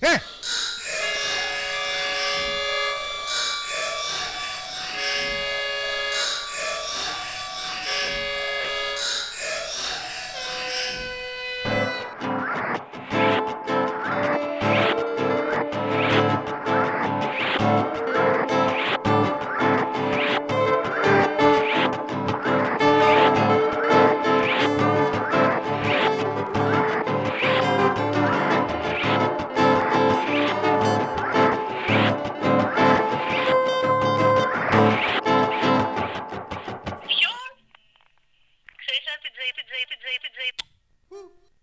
ええ。Woo.